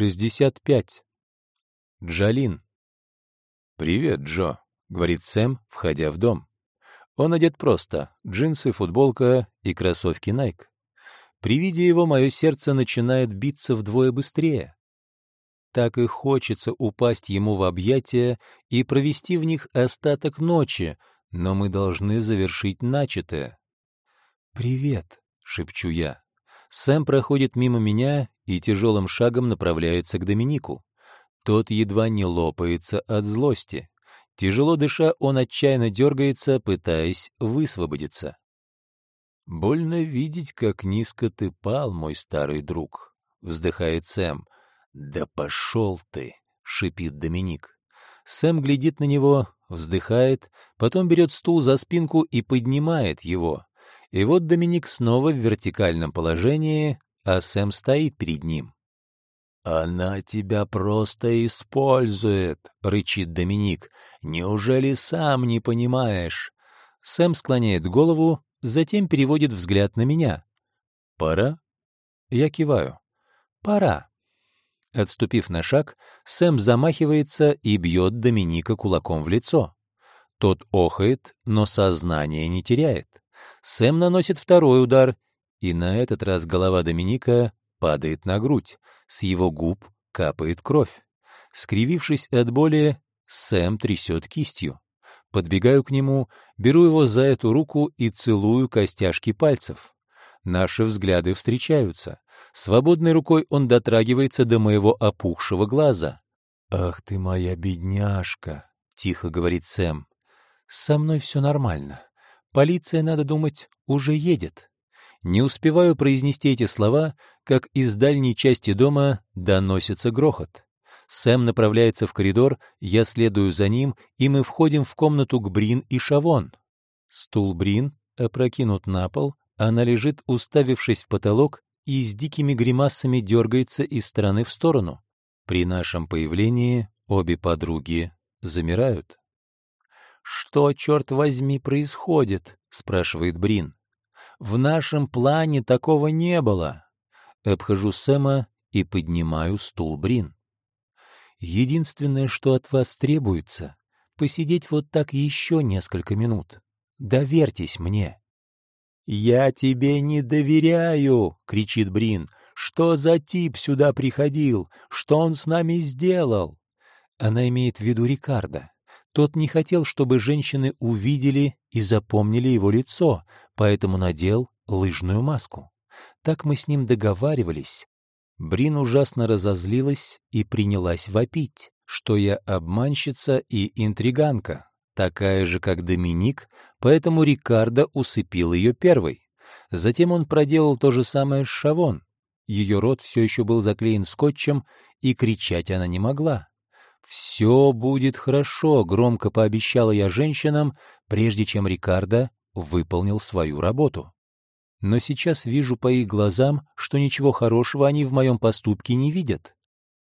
65. Джалин. «Привет, Джо», — говорит Сэм, входя в дом. Он одет просто — джинсы, футболка и кроссовки Nike. При виде его мое сердце начинает биться вдвое быстрее. Так и хочется упасть ему в объятия и провести в них остаток ночи, но мы должны завершить начатое. «Привет», — шепчу я. Сэм проходит мимо меня и тяжелым шагом направляется к Доминику. Тот едва не лопается от злости. Тяжело дыша, он отчаянно дергается, пытаясь высвободиться. «Больно видеть, как низко ты пал, мой старый друг», — вздыхает Сэм. «Да пошел ты!» — шипит Доминик. Сэм глядит на него, вздыхает, потом берет стул за спинку и поднимает его. И вот Доминик снова в вертикальном положении, а Сэм стоит перед ним. «Она тебя просто использует», — рычит Доминик. «Неужели сам не понимаешь?» Сэм склоняет голову, затем переводит взгляд на меня. «Пора?» Я киваю. «Пора». Отступив на шаг, Сэм замахивается и бьет Доминика кулаком в лицо. Тот охает, но сознание не теряет. Сэм наносит второй удар, и на этот раз голова Доминика падает на грудь, с его губ капает кровь. Скривившись от боли, Сэм трясет кистью. Подбегаю к нему, беру его за эту руку и целую костяшки пальцев. Наши взгляды встречаются. Свободной рукой он дотрагивается до моего опухшего глаза. «Ах ты моя бедняжка!» — тихо говорит Сэм. «Со мной все нормально. Полиция, надо думать, уже едет». Не успеваю произнести эти слова, как из дальней части дома доносится грохот. Сэм направляется в коридор, я следую за ним, и мы входим в комнату к Брин и Шавон. Стул Брин опрокинут на пол, она лежит, уставившись в потолок, и с дикими гримасами дергается из стороны в сторону. При нашем появлении обе подруги замирают. «Что, черт возьми, происходит?» — спрашивает Брин. «В нашем плане такого не было». Обхожу Сэма и поднимаю стул Брин. «Единственное, что от вас требуется, посидеть вот так еще несколько минут. Доверьтесь мне». «Я тебе не доверяю!» — кричит Брин. «Что за тип сюда приходил? Что он с нами сделал?» Она имеет в виду Рикардо. Тот не хотел, чтобы женщины увидели и запомнили его лицо, поэтому надел лыжную маску. Так мы с ним договаривались. Брин ужасно разозлилась и принялась вопить, что я обманщица и интриганка, такая же, как Доминик, поэтому Рикардо усыпил ее первой. Затем он проделал то же самое с Шавон. Ее рот все еще был заклеен скотчем, и кричать она не могла. «Все будет хорошо», — громко пообещала я женщинам, прежде чем Рикардо выполнил свою работу. Но сейчас вижу по их глазам, что ничего хорошего они в моем поступке не видят.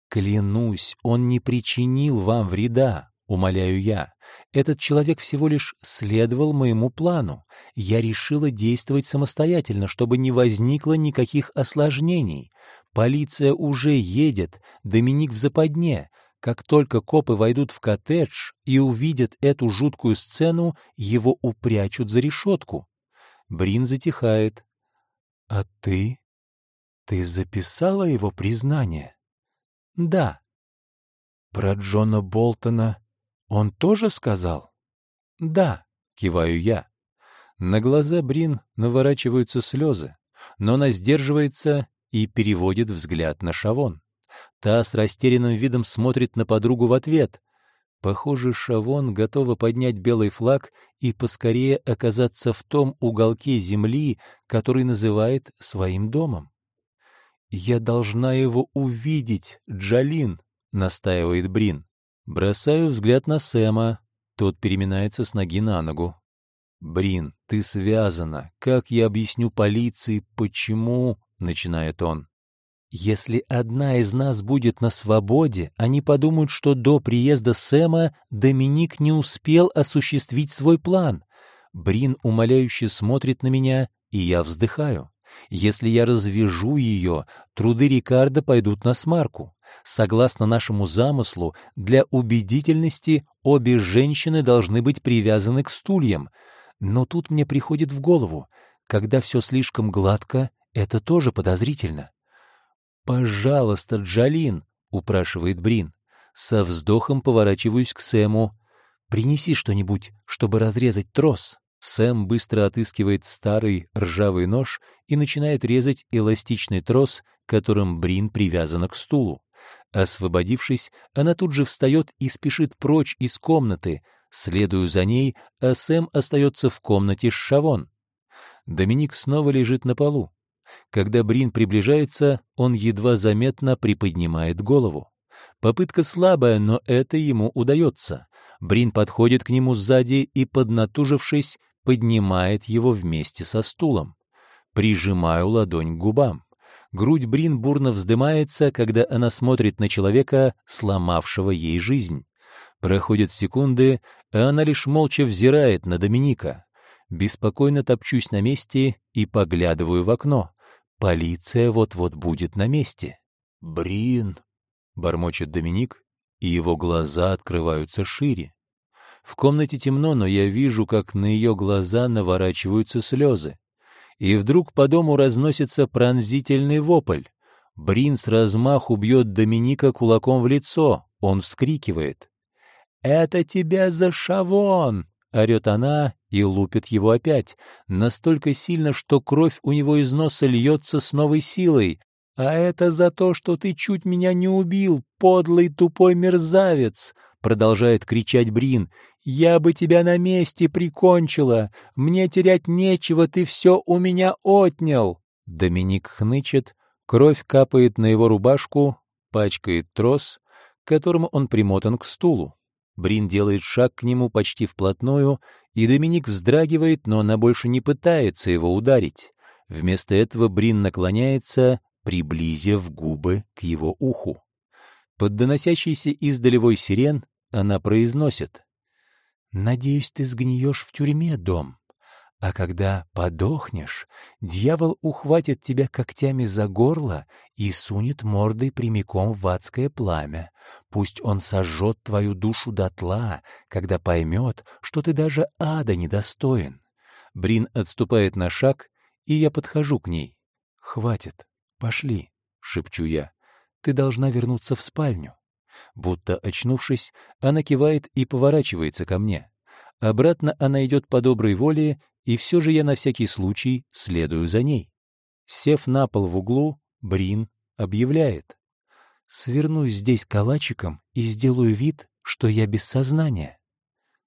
Клянусь, он не причинил вам вреда, умоляю я. Этот человек всего лишь следовал моему плану. Я решила действовать самостоятельно, чтобы не возникло никаких осложнений. Полиция уже едет, Доминик в западне. Как только копы войдут в коттедж и увидят эту жуткую сцену, его упрячут за решетку. Брин затихает. — А ты? Ты записала его признание? — Да. — Про Джона Болтона он тоже сказал? — Да, — киваю я. На глаза Брин наворачиваются слезы, но она сдерживается и переводит взгляд на Шавон. Та с растерянным видом смотрит на подругу в ответ. Похоже, Шавон готова поднять белый флаг и поскорее оказаться в том уголке земли, который называет своим домом. «Я должна его увидеть, Джалин», — настаивает Брин. Бросаю взгляд на Сэма. Тот переминается с ноги на ногу. «Брин, ты связана. Как я объясню полиции, почему?» — начинает он. «Если одна из нас будет на свободе, они подумают, что до приезда Сэма Доминик не успел осуществить свой план. Брин умоляюще смотрит на меня, и я вздыхаю. Если я развяжу ее, труды Рикардо пойдут на смарку. Согласно нашему замыслу, для убедительности обе женщины должны быть привязаны к стульям. Но тут мне приходит в голову, когда все слишком гладко, это тоже подозрительно. «Пожалуйста, Джалин», — упрашивает Брин. Со вздохом поворачиваюсь к Сэму. «Принеси что-нибудь, чтобы разрезать трос». Сэм быстро отыскивает старый ржавый нож и начинает резать эластичный трос, которым Брин привязана к стулу. Освободившись, она тут же встает и спешит прочь из комнаты. Следую за ней, а Сэм остается в комнате с Шавон. Доминик снова лежит на полу. Когда Брин приближается, он едва заметно приподнимает голову. Попытка слабая, но это ему удается. Брин подходит к нему сзади и, поднатужившись, поднимает его вместе со стулом. Прижимаю ладонь к губам. Грудь Брин бурно вздымается, когда она смотрит на человека, сломавшего ей жизнь. Проходят секунды, а она лишь молча взирает на Доминика. Беспокойно топчусь на месте и поглядываю в окно. Полиция вот-вот будет на месте. «Брин!» — бормочет Доминик, и его глаза открываются шире. В комнате темно, но я вижу, как на ее глаза наворачиваются слезы. И вдруг по дому разносится пронзительный вопль. Брин с размаху бьет Доминика кулаком в лицо. Он вскрикивает. «Это тебя за шавон!» — орет она и лупит его опять, настолько сильно, что кровь у него из носа льется с новой силой. «А это за то, что ты чуть меня не убил, подлый тупой мерзавец!» — продолжает кричать Брин. «Я бы тебя на месте прикончила! Мне терять нечего, ты все у меня отнял!» Доминик хнычет, кровь капает на его рубашку, пачкает трос, к которому он примотан к стулу. Брин делает шаг к нему почти вплотную, и Доминик вздрагивает, но она больше не пытается его ударить. Вместо этого Брин наклоняется, приблизив губы к его уху. Под доносящийся из долевой сирен она произносит. «Надеюсь, ты сгниешь в тюрьме, дом. А когда подохнешь, дьявол ухватит тебя когтями за горло и сунет мордой прямиком в адское пламя. Пусть он сожжет твою душу дотла, когда поймет, что ты даже ада недостоин. Брин отступает на шаг, и я подхожу к ней. «Хватит, пошли», — шепчу я. «Ты должна вернуться в спальню». Будто очнувшись, она кивает и поворачивается ко мне. Обратно она идет по доброй воле, и все же я на всякий случай следую за ней. Сев на пол в углу, Брин объявляет. «Свернусь здесь калачиком и сделаю вид, что я без сознания».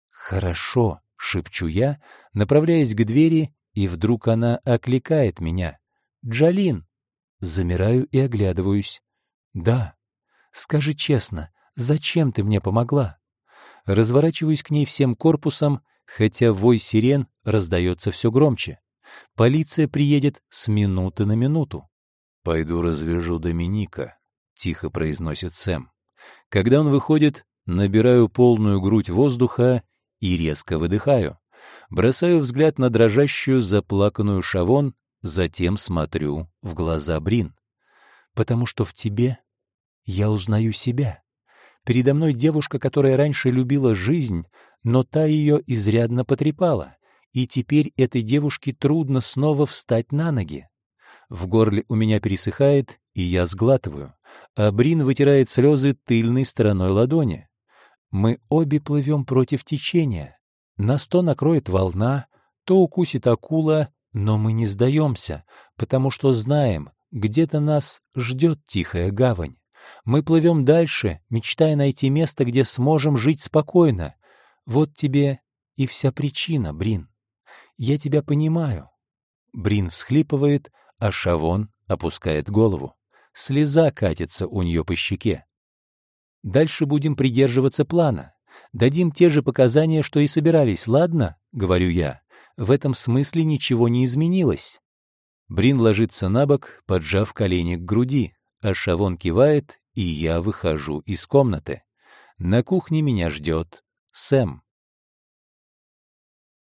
«Хорошо», — шепчу я, направляясь к двери, и вдруг она окликает меня. «Джалин!» Замираю и оглядываюсь. «Да, Скажи честно, зачем ты мне помогла?» Разворачиваюсь к ней всем корпусом, хотя вой сирен раздается все громче. Полиция приедет с минуты на минуту. «Пойду развяжу Доминика», — тихо произносит Сэм. Когда он выходит, набираю полную грудь воздуха и резко выдыхаю. Бросаю взгляд на дрожащую, заплаканную Шавон, затем смотрю в глаза Брин. «Потому что в тебе я узнаю себя. Передо мной девушка, которая раньше любила жизнь, но та ее изрядно потрепала, и теперь этой девушке трудно снова встать на ноги. В горле у меня пересыхает, и я сглатываю, а Брин вытирает слезы тыльной стороной ладони. Мы обе плывем против течения. Нас то накроет волна, то укусит акула, но мы не сдаемся, потому что знаем, где-то нас ждет тихая гавань. Мы плывем дальше, мечтая найти место, где сможем жить спокойно. Вот тебе и вся причина, Брин. Я тебя понимаю. Брин всхлипывает, а Шавон опускает голову. Слеза катится у нее по щеке. Дальше будем придерживаться плана. Дадим те же показания, что и собирались, ладно? — говорю я. В этом смысле ничего не изменилось. Брин ложится на бок, поджав колени к груди а Шавон кивает, и я выхожу из комнаты. На кухне меня ждет Сэм.